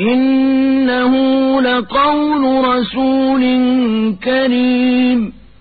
إنه لقول رسول كريم.